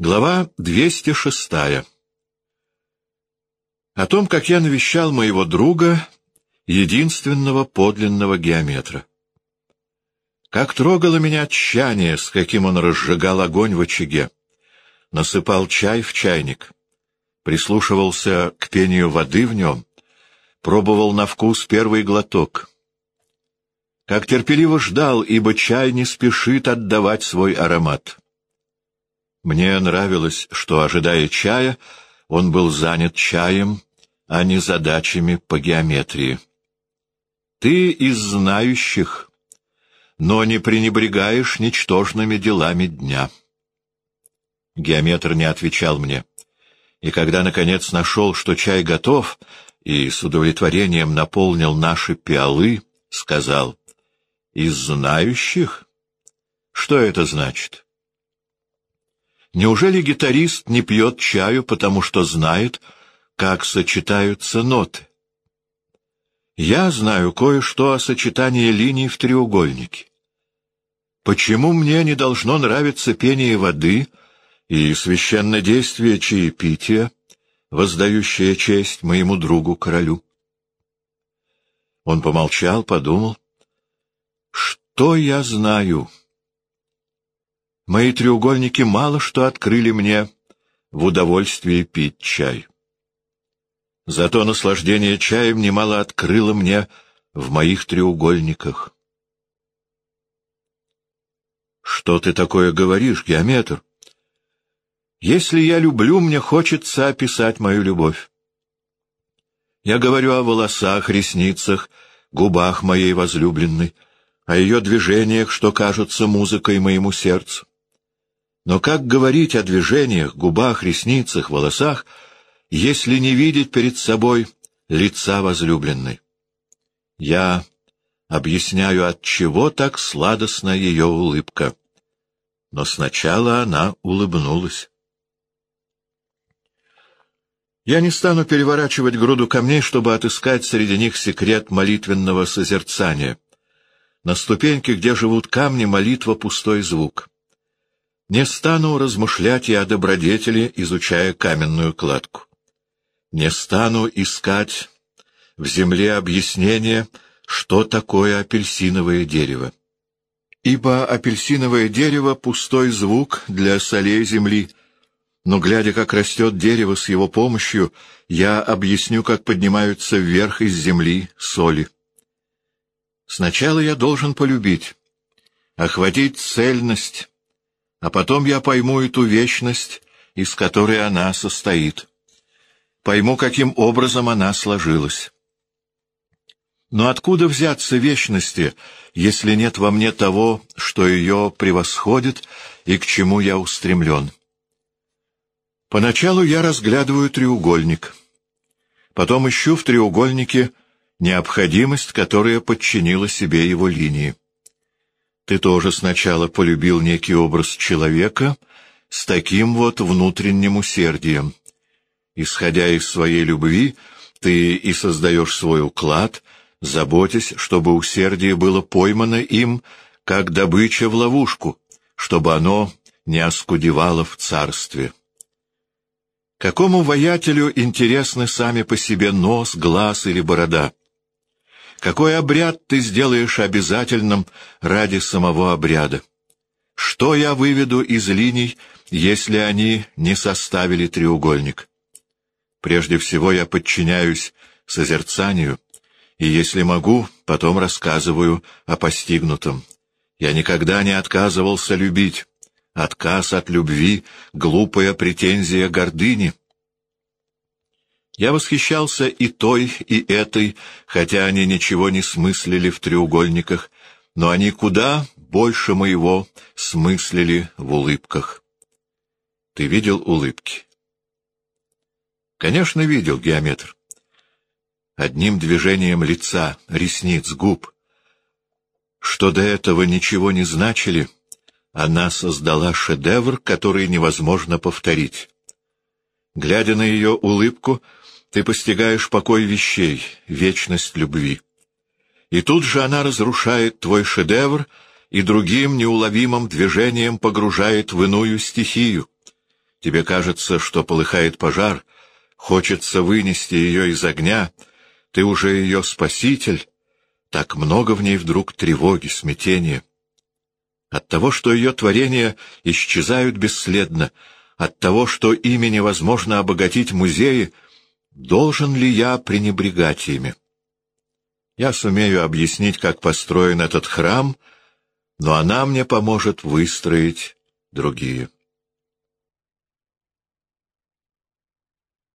Глава 206. О том, как я навещал моего друга, единственного подлинного геометра. Как трогало меня тщание, с каким он разжигал огонь в очаге, насыпал чай в чайник, прислушивался к пению воды в нем, пробовал на вкус первый глоток. Как терпеливо ждал, ибо чай не спешит отдавать свой аромат. Мне нравилось, что, ожидая чая, он был занят чаем, а не задачами по геометрии. Ты из знающих, но не пренебрегаешь ничтожными делами дня. Геометр не отвечал мне, и когда, наконец, нашел, что чай готов, и с удовлетворением наполнил наши пиалы, сказал, «Из знающих? Что это значит?» Неужели гитарист не пьет чаю, потому что знает, как сочетаются ноты? Я знаю кое-что о сочетании линий в треугольнике. Почему мне не должно нравиться пение воды и священнодействие чаепития, воздающее честь моему другу-королю? Он помолчал, подумал. Что я знаю? Мои треугольники мало что открыли мне в удовольствии пить чай. Зато наслаждение чаем немало открыло мне в моих треугольниках. Что ты такое говоришь, геометр? Если я люблю, мне хочется описать мою любовь. Я говорю о волосах, ресницах, губах моей возлюбленной, о ее движениях, что кажутся музыкой моему сердцу. Но как говорить о движениях, губах, ресницах, волосах, если не видеть перед собой лица возлюбленной? Я объясняю, от чего так сладостна ее улыбка. Но сначала она улыбнулась. Я не стану переворачивать груду камней, чтобы отыскать среди них секрет молитвенного созерцания. На ступеньке, где живут камни, молитва — пустой звук. Не стану размышлять я о добродетели, изучая каменную кладку. Не стану искать в земле объяснение, что такое апельсиновое дерево. Ибо апельсиновое дерево — пустой звук для солей земли, но, глядя, как растет дерево с его помощью, я объясню, как поднимаются вверх из земли соли. Сначала я должен полюбить, охватить цельность, а потом я пойму эту вечность, из которой она состоит. Пойму, каким образом она сложилась. Но откуда взяться вечности, если нет во мне того, что ее превосходит и к чему я устремлен? Поначалу я разглядываю треугольник. Потом ищу в треугольнике необходимость, которая подчинила себе его линии. Ты тоже сначала полюбил некий образ человека с таким вот внутренним усердием. Исходя из своей любви, ты и создаешь свой уклад, заботясь, чтобы усердие было поймано им, как добыча в ловушку, чтобы оно не оскудевало в царстве. Какому воятелю интересны сами по себе нос, глаз или борода? Какой обряд ты сделаешь обязательным ради самого обряда? Что я выведу из линий, если они не составили треугольник? Прежде всего я подчиняюсь созерцанию, и, если могу, потом рассказываю о постигнутом. Я никогда не отказывался любить. Отказ от любви — глупая претензия гордыни. Я восхищался и той, и этой, хотя они ничего не смыслили в треугольниках, но они куда больше моего смыслили в улыбках. Ты видел улыбки? Конечно, видел, геометр. Одним движением лица, ресниц, губ. Что до этого ничего не значили, она создала шедевр, который невозможно повторить. Глядя на ее улыбку, ты постигаешь покой вещей, вечность любви. И тут же она разрушает твой шедевр и другим неуловимым движением погружает в иную стихию. Тебе кажется, что полыхает пожар, хочется вынести ее из огня, ты уже ее спаситель, так много в ней вдруг тревоги, смятения. От того, что ее творения исчезают бесследно, от того, что ими невозможно обогатить музеи, должен ли я пренебрегать ими? Я сумею объяснить, как построен этот храм, но она мне поможет выстроить другие.